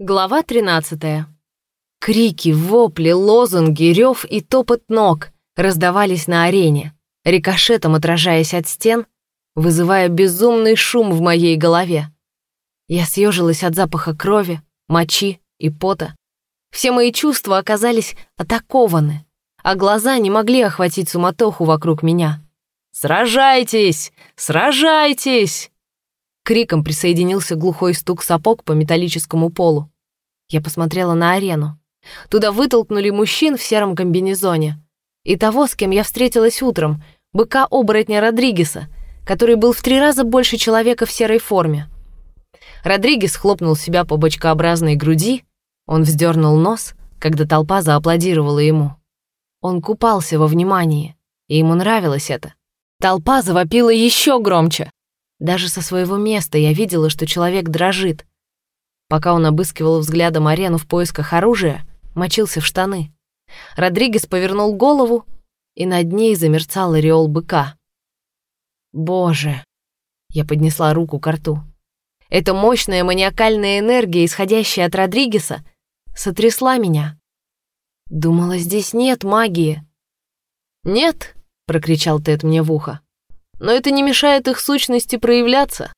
Глава 13. Крики, вопли, лозунги, рев и топот ног раздавались на арене, рикошетом отражаясь от стен, вызывая безумный шум в моей голове. Я съежилась от запаха крови, мочи и пота. Все мои чувства оказались атакованы, а глаза не могли охватить суматоху вокруг меня. «Сражайтесь! Сражайтесь!» Криком присоединился глухой стук сапог по металлическому полу. Я посмотрела на арену. Туда вытолкнули мужчин в сером комбинезоне. И того, с кем я встретилась утром, быка-оборотня Родригеса, который был в три раза больше человека в серой форме. Родригес хлопнул себя по бочкообразной груди, он вздернул нос, когда толпа зааплодировала ему. Он купался во внимании, и ему нравилось это. Толпа завопила еще громче. Даже со своего места я видела, что человек дрожит. Пока он обыскивал взглядом арену в поисках оружия, мочился в штаны. Родригес повернул голову, и над ней замерцал ореол быка. «Боже!» Я поднесла руку к рту. Эта мощная маниакальная энергия, исходящая от Родригеса, сотрясла меня. Думала, здесь нет магии. «Нет!» — прокричал Тед мне в ухо но это не мешает их сущности проявляться.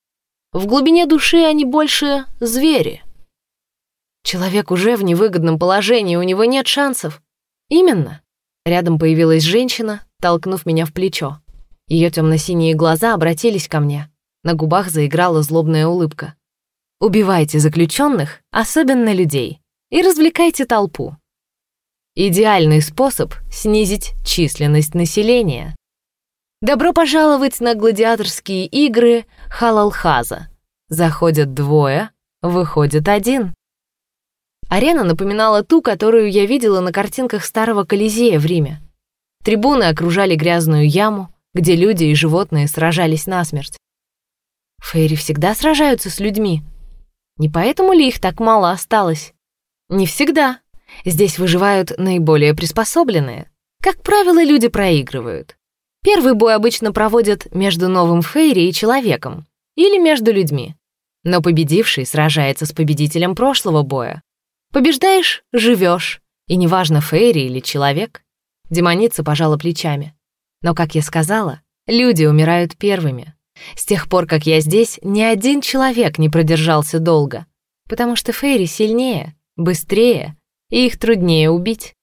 В глубине души они больше звери. Человек уже в невыгодном положении, у него нет шансов. Именно. Рядом появилась женщина, толкнув меня в плечо. Ее темно-синие глаза обратились ко мне. На губах заиграла злобная улыбка. «Убивайте заключенных, особенно людей, и развлекайте толпу. Идеальный способ снизить численность населения. Добро пожаловать на гладиаторские игры Халалхаза. Заходят двое, выходит один. Арена напоминала ту, которую я видела на картинках старого Колизея в Риме. Трибуны окружали грязную яму, где люди и животные сражались насмерть. Фейри всегда сражаются с людьми. Не поэтому ли их так мало осталось? Не всегда. Здесь выживают наиболее приспособленные. Как правило, люди проигрывают. Первый бой обычно проводят между новым Фейри и человеком, или между людьми. Но победивший сражается с победителем прошлого боя. Побеждаешь — живешь, и неважно, Фейри или человек. Демоница пожала плечами. Но, как я сказала, люди умирают первыми. С тех пор, как я здесь, ни один человек не продержался долго, потому что Фейри сильнее, быстрее, и их труднее убить.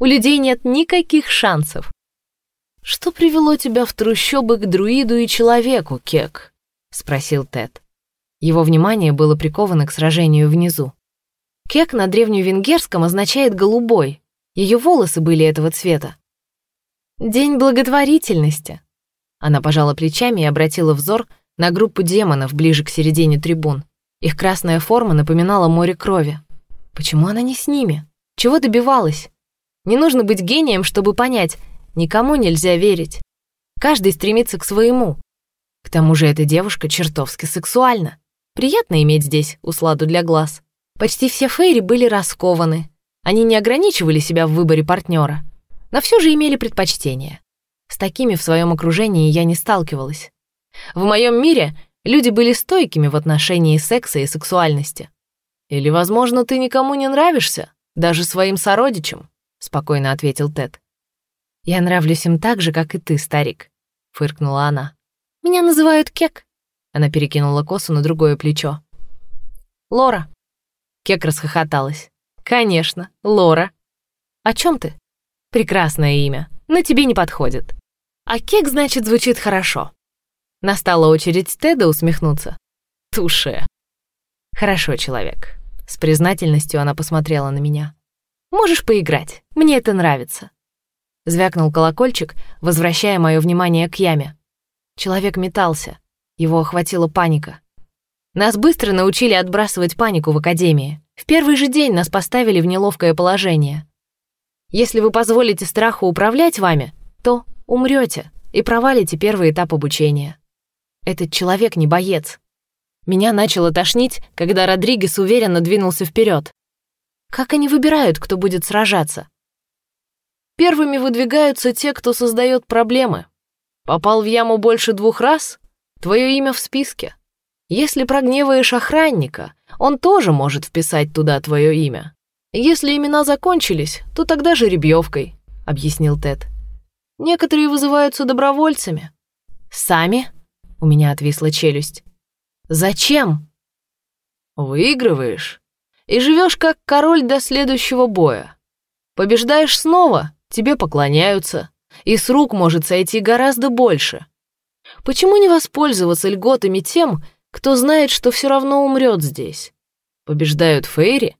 У людей нет никаких шансов. «Что привело тебя в трущобы к друиду и человеку, Кек?» — спросил Тед. Его внимание было приковано к сражению внизу. Кек на древневенгерском означает «голубой». Ее волосы были этого цвета. «День благотворительности». Она пожала плечами и обратила взор на группу демонов ближе к середине трибун. Их красная форма напоминала море крови. Почему она не с ними? Чего добивалась? Не нужно быть гением, чтобы понять, Никому нельзя верить. Каждый стремится к своему. К тому же эта девушка чертовски сексуальна. Приятно иметь здесь усладу для глаз. Почти все фейри были раскованы. Они не ограничивали себя в выборе партнера, но все же имели предпочтение. С такими в своем окружении я не сталкивалась. В моем мире люди были стойкими в отношении секса и сексуальности. «Или, возможно, ты никому не нравишься, даже своим сородичам», — спокойно ответил Тед. «Я нравлюсь им так же, как и ты, старик», — фыркнула она. «Меня называют Кек». Она перекинула косу на другое плечо. «Лора». Кек расхохоталась. «Конечно, Лора». «О чем ты?» «Прекрасное имя, но тебе не подходит». «А Кек, значит, звучит хорошо». Настала очередь Теда усмехнуться. «Туше». «Хорошо, человек». С признательностью она посмотрела на меня. «Можешь поиграть, мне это нравится». Звякнул колокольчик, возвращая мое внимание к яме. Человек метался. Его охватила паника. Нас быстро научили отбрасывать панику в академии. В первый же день нас поставили в неловкое положение. Если вы позволите страху управлять вами, то умрете и провалите первый этап обучения. Этот человек не боец. Меня начало тошнить, когда Родригес уверенно двинулся вперед. Как они выбирают, кто будет сражаться? Первыми выдвигаются те, кто создает проблемы. Попал в яму больше двух раз — твое имя в списке. Если прогневаешь охранника, Он тоже может вписать туда твое имя. Если имена закончились, то тогда жеребьевкой, объяснил Тед. Некоторые вызываются добровольцами. Сами? У меня отвисла челюсть. Зачем? Выигрываешь и живешь как король до следующего боя. Побеждаешь снова, тебе поклоняются, и с рук может сойти гораздо больше. Почему не воспользоваться льготами тем, кто знает, что все равно умрет здесь? Побеждают Фейри?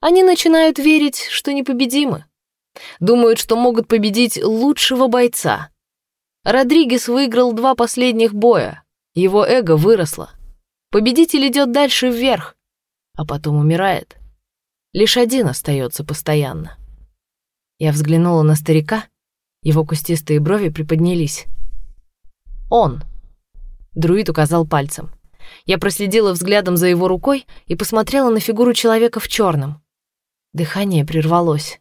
Они начинают верить, что непобедимы. Думают, что могут победить лучшего бойца. Родригес выиграл два последних боя. Его эго выросло. Победитель идет дальше вверх, а потом умирает. Лишь один остается постоянно. Я взглянула на старика, его кустистые брови приподнялись. «Он!» Друид указал пальцем. Я проследила взглядом за его рукой и посмотрела на фигуру человека в черном. Дыхание прервалось.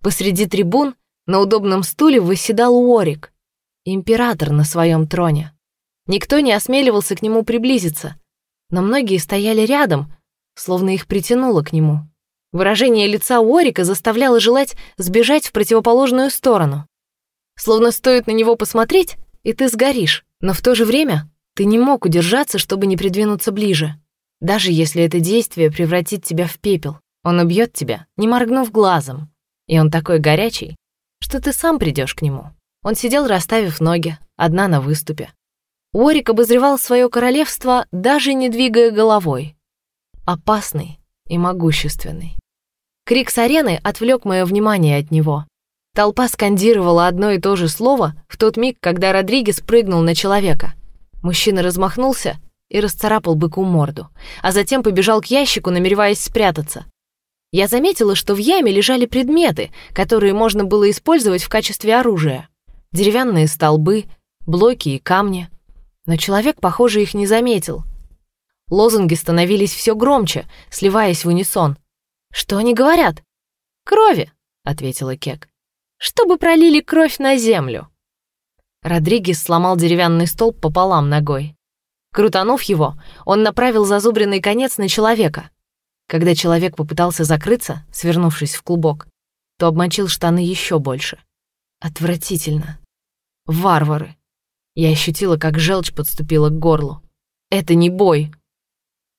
Посреди трибун на удобном стуле восседал Уорик, император на своем троне. Никто не осмеливался к нему приблизиться, но многие стояли рядом, словно их притянуло к нему. Выражение лица Уорика заставляло желать сбежать в противоположную сторону. Словно стоит на него посмотреть, и ты сгоришь, но в то же время ты не мог удержаться, чтобы не придвинуться ближе. Даже если это действие превратит тебя в пепел, он убьет тебя, не моргнув глазом. И он такой горячий, что ты сам придешь к нему. Он сидел, расставив ноги, одна на выступе. Уорик обозревал свое королевство, даже не двигая головой. Опасный и могущественный. Крик с арены отвлек мое внимание от него. Толпа скандировала одно и то же слово в тот миг, когда Родригес прыгнул на человека. Мужчина размахнулся и расцарапал быку морду, а затем побежал к ящику, намереваясь спрятаться. Я заметила, что в яме лежали предметы, которые можно было использовать в качестве оружия. Деревянные столбы, блоки и камни. Но человек, похоже, их не заметил. Лозунги становились все громче, сливаясь в унисон. «Что они говорят?» «Крови», — ответила Кек. «Чтобы пролили кровь на землю». Родригес сломал деревянный столб пополам ногой. Крутанув его, он направил зазубренный конец на человека. Когда человек попытался закрыться, свернувшись в клубок, то обмочил штаны еще больше. Отвратительно. Варвары. Я ощутила, как желчь подступила к горлу. Это не бой.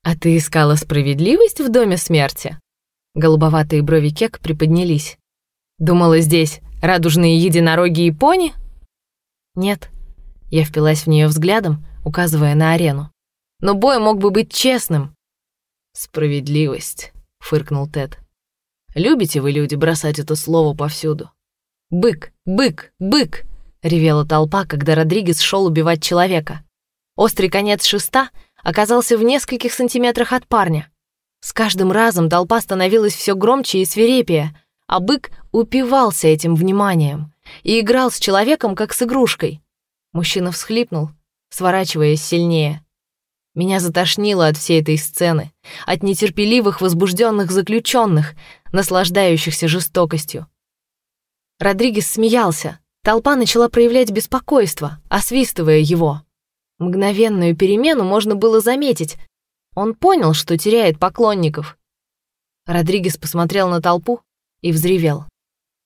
А ты искала справедливость в доме смерти? Голубоватые брови Кек приподнялись. Думала, здесь радужные единороги и пони? Нет. Я впилась в нее взглядом, указывая на арену. Но бой мог бы быть честным. Справедливость, фыркнул Тед. Любите вы, люди, бросать это слово повсюду? Бык, бык, бык, ревела толпа, когда Родригес шел убивать человека. Острый конец шеста оказался в нескольких сантиметрах от парня. С каждым разом толпа становилась все громче и свирепее, а бык упивался этим вниманием и играл с человеком, как с игрушкой. Мужчина всхлипнул, сворачиваясь сильнее. Меня затошнило от всей этой сцены, от нетерпеливых возбужденных заключенных, наслаждающихся жестокостью. Родригес смеялся. Толпа начала проявлять беспокойство, освистывая его. Мгновенную перемену можно было заметить. Он понял, что теряет поклонников. Родригес посмотрел на толпу и взревел.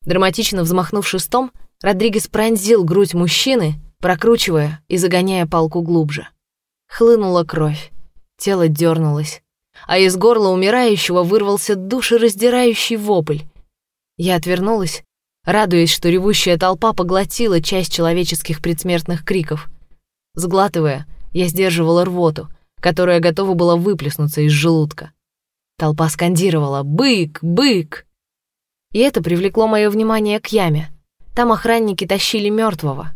Драматично взмахнув шестом, Родригес пронзил грудь мужчины, прокручивая и загоняя палку глубже. Хлынула кровь, тело дернулось, а из горла умирающего вырвался душераздирающий вопль. Я отвернулась, радуясь, что ревущая толпа поглотила часть человеческих предсмертных криков. Сглатывая, я сдерживала рвоту, которая готова была выплеснуться из желудка. Толпа скандировала «Бык! Бык!» И это привлекло мое внимание к яме. Там охранники тащили мертвого.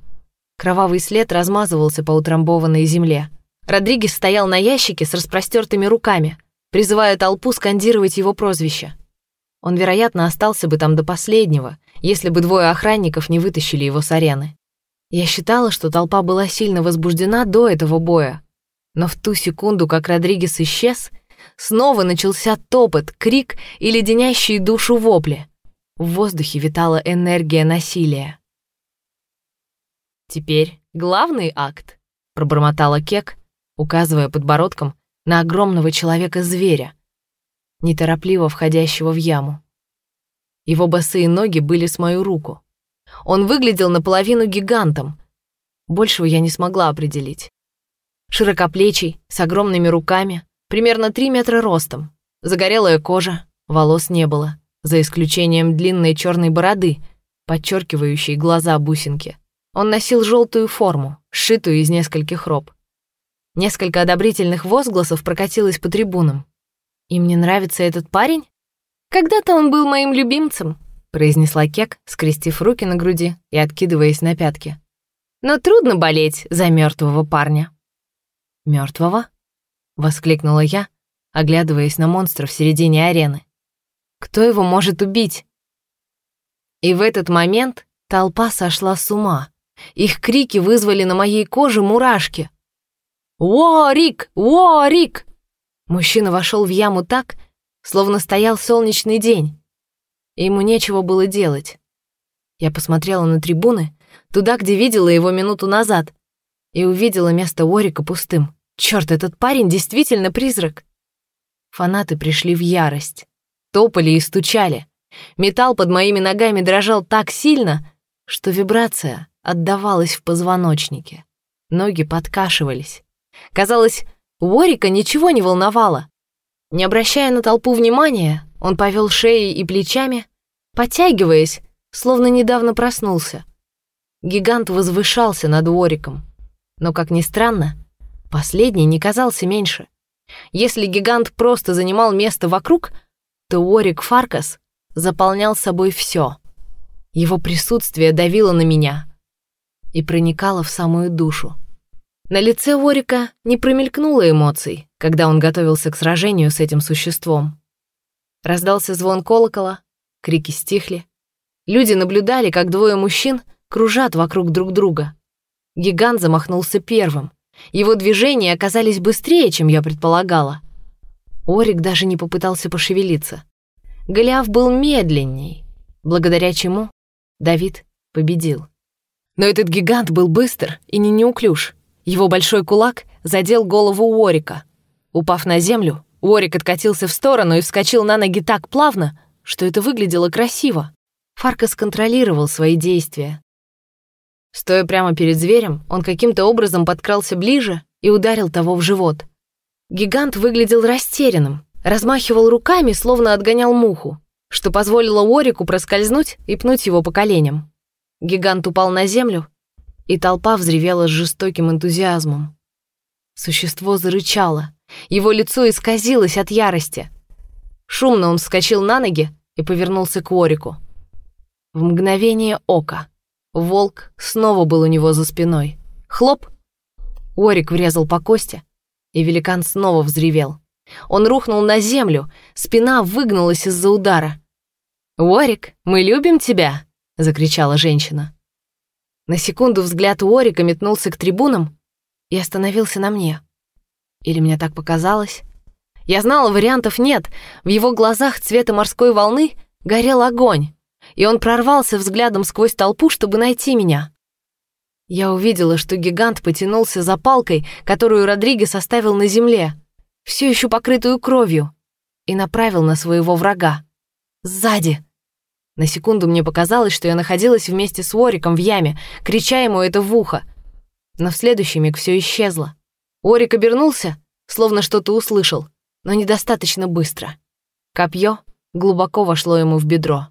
Кровавый след размазывался по утрамбованной земле. Родригес стоял на ящике с распростертыми руками, призывая толпу скандировать его прозвище. Он, вероятно, остался бы там до последнего, если бы двое охранников не вытащили его с арены. Я считала, что толпа была сильно возбуждена до этого боя. Но в ту секунду, как Родригес исчез, снова начался топот, крик и леденящие душу вопли. В воздухе витала энергия насилия. «Теперь главный акт», — пробормотала Кек, указывая подбородком на огромного человека-зверя, неторопливо входящего в яму. Его босые ноги были с мою руку. Он выглядел наполовину гигантом. Большего я не смогла определить. Широкоплечий, с огромными руками, примерно 3 метра ростом. Загорелая кожа, волос не было, за исключением длинной черной бороды, подчеркивающей глаза бусинки. Он носил желтую форму, сшитую из нескольких роб. Несколько одобрительных возгласов прокатилось по трибунам. «И мне нравится этот парень? Когда-то он был моим любимцем», произнесла Кек, скрестив руки на груди и откидываясь на пятки. «Но трудно болеть за мертвого парня». Мертвого? воскликнула я, оглядываясь на монстра в середине арены. «Кто его может убить?» И в этот момент толпа сошла с ума. Их крики вызвали на моей коже мурашки. «Уорик! Уорик!» Мужчина вошел в яму так, словно стоял солнечный день. И ему нечего было делать. Я посмотрела на трибуны, туда, где видела его минуту назад, и увидела место Уорика пустым. Черт, этот парень действительно призрак. Фанаты пришли в ярость. Топали и стучали. Металл под моими ногами дрожал так сильно, что вибрация отдавалась в позвоночнике. Ноги подкашивались. Казалось, Уорика ничего не волновало. Не обращая на толпу внимания, он повел шеей и плечами, подтягиваясь, словно недавно проснулся. Гигант возвышался над Уориком. Но, как ни странно, Последний не казался меньше. Если гигант просто занимал место вокруг, то Орик Фаркас заполнял собой все. Его присутствие давило на меня и проникало в самую душу. На лице Орика не промелькнуло эмоций, когда он готовился к сражению с этим существом. Раздался звон колокола, крики стихли. Люди наблюдали, как двое мужчин кружат вокруг друг друга. Гигант замахнулся первым — его движения оказались быстрее, чем я предполагала. Орик даже не попытался пошевелиться. Голиаф был медленней, благодаря чему Давид победил. Но этот гигант был быстр и не неуклюж. Его большой кулак задел голову Уорика. Упав на землю, Уорик откатился в сторону и вскочил на ноги так плавно, что это выглядело красиво. Фаркас контролировал свои действия, Стоя прямо перед зверем, он каким-то образом подкрался ближе и ударил того в живот. Гигант выглядел растерянным, размахивал руками, словно отгонял муху, что позволило Орику проскользнуть и пнуть его по коленям. Гигант упал на землю, и толпа взревела с жестоким энтузиазмом. Существо зарычало, его лицо исказилось от ярости. Шумно он вскочил на ноги и повернулся к Орику. В мгновение ока Волк снова был у него за спиной. Хлоп! Орик врезал по кости, и великан снова взревел. Он рухнул на землю, спина выгнулась из-за удара. «Орик, мы любим тебя!» — закричала женщина. На секунду взгляд Орика метнулся к трибунам и остановился на мне. Или мне так показалось? Я знала, вариантов нет. В его глазах цвета морской волны горел огонь и он прорвался взглядом сквозь толпу, чтобы найти меня. Я увидела, что гигант потянулся за палкой, которую Родригес оставил на земле, все еще покрытую кровью, и направил на своего врага. Сзади. На секунду мне показалось, что я находилась вместе с Ориком в яме, крича ему это в ухо. Но в следующий миг все исчезло. Орик обернулся, словно что-то услышал, но недостаточно быстро. Копье глубоко вошло ему в бедро.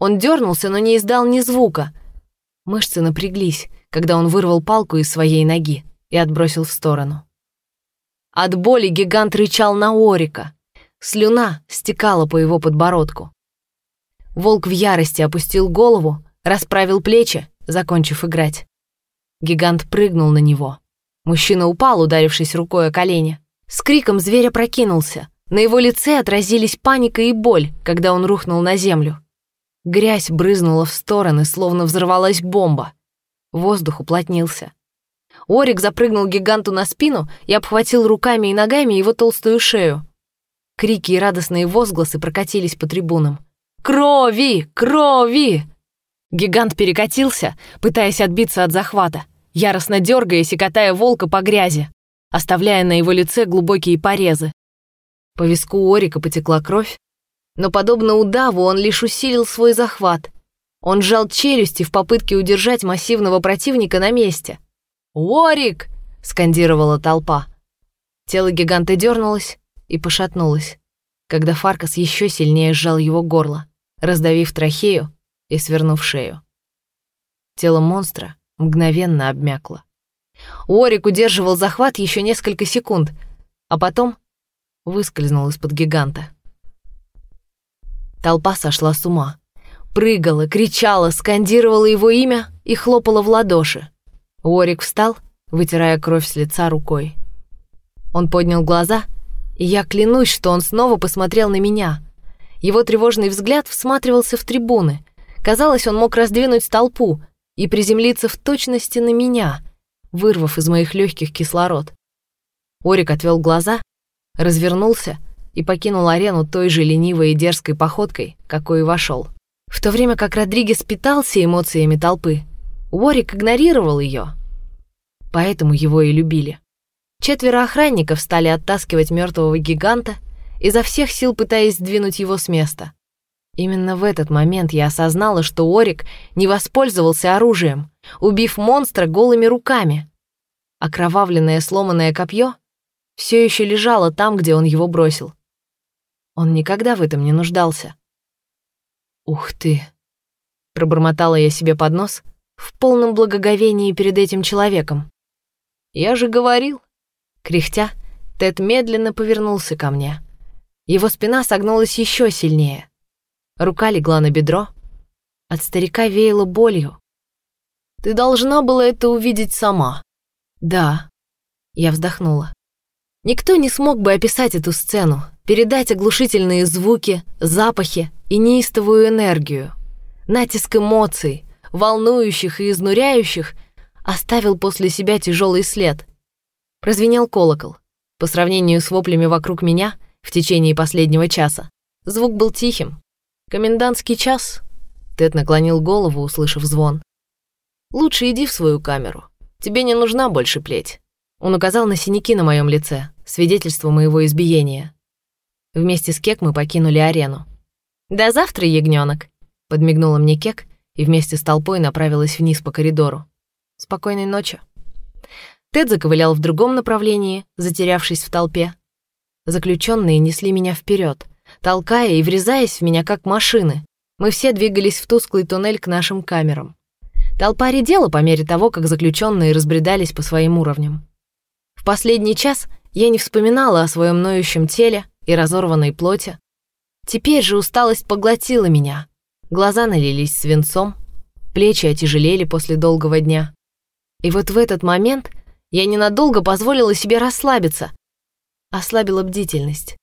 Он дернулся, но не издал ни звука. Мышцы напряглись, когда он вырвал палку из своей ноги и отбросил в сторону. От боли гигант рычал на Орика. Слюна стекала по его подбородку. Волк в ярости опустил голову, расправил плечи, закончив играть. Гигант прыгнул на него. Мужчина упал, ударившись рукой о колени. С криком зверя прокинулся. На его лице отразились паника и боль, когда он рухнул на землю. Грязь брызнула в стороны, словно взорвалась бомба. Воздух уплотнился. Орик запрыгнул гиганту на спину и обхватил руками и ногами его толстую шею. Крики и радостные возгласы прокатились по трибунам. «Крови! Крови!» Гигант перекатился, пытаясь отбиться от захвата, яростно дергаясь и катая волка по грязи, оставляя на его лице глубокие порезы. По виску Орика потекла кровь, но, подобно удаву, он лишь усилил свой захват. Он сжал челюсти в попытке удержать массивного противника на месте. «Орик!» — скандировала толпа. Тело гиганта дернулось и пошатнулось, когда Фаркас еще сильнее сжал его горло, раздавив трахею и свернув шею. Тело монстра мгновенно обмякло. Орик удерживал захват еще несколько секунд, а потом выскользнул из-под гиганта. Толпа сошла с ума. Прыгала, кричала, скандировала его имя и хлопала в ладоши. Орик встал, вытирая кровь с лица рукой. Он поднял глаза, и я клянусь, что он снова посмотрел на меня. Его тревожный взгляд всматривался в трибуны. Казалось, он мог раздвинуть толпу и приземлиться в точности на меня, вырвав из моих легких кислород. Орик отвел глаза, развернулся — и покинул арену той же ленивой и дерзкой походкой, какой и вошел. В то время как Родригес питался эмоциями толпы, Уорик игнорировал ее. Поэтому его и любили. Четверо охранников стали оттаскивать мертвого гиганта, изо всех сил пытаясь сдвинуть его с места. Именно в этот момент я осознала, что Орик не воспользовался оружием, убив монстра голыми руками. Окровавленное сломанное копье все еще лежало там, где он его бросил. Он никогда в этом не нуждался. «Ух ты!» — пробормотала я себе под нос в полном благоговении перед этим человеком. «Я же говорил!» Кряхтя, Тед медленно повернулся ко мне. Его спина согнулась еще сильнее. Рука легла на бедро. От старика веяло болью. «Ты должна была это увидеть сама». «Да». Я вздохнула. Никто не смог бы описать эту сцену, передать оглушительные звуки, запахи и неистовую энергию. Натиск эмоций, волнующих и изнуряющих, оставил после себя тяжелый след. Прозвенел колокол. По сравнению с воплями вокруг меня в течение последнего часа, звук был тихим. «Комендантский час?» Тед наклонил голову, услышав звон. «Лучше иди в свою камеру. Тебе не нужна больше плеть». Он указал на синяки на моем лице, свидетельство моего избиения. Вместе с Кек мы покинули арену. «До завтра, ягнёнок!» — подмигнула мне Кек и вместе с толпой направилась вниз по коридору. «Спокойной ночи!» Тед заковылял в другом направлении, затерявшись в толпе. Заключенные несли меня вперед, толкая и врезаясь в меня как машины. Мы все двигались в тусклый туннель к нашим камерам. Толпа редела по мере того, как заключенные разбредались по своим уровням. В последний час я не вспоминала о своем ноющем теле и разорванной плоти. Теперь же усталость поглотила меня. Глаза налились свинцом, плечи отяжелели после долгого дня. И вот в этот момент я ненадолго позволила себе расслабиться. Ослабила бдительность.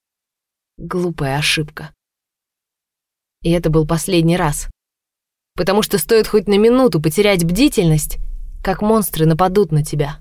Глупая ошибка. И это был последний раз. Потому что стоит хоть на минуту потерять бдительность, как монстры нападут на тебя.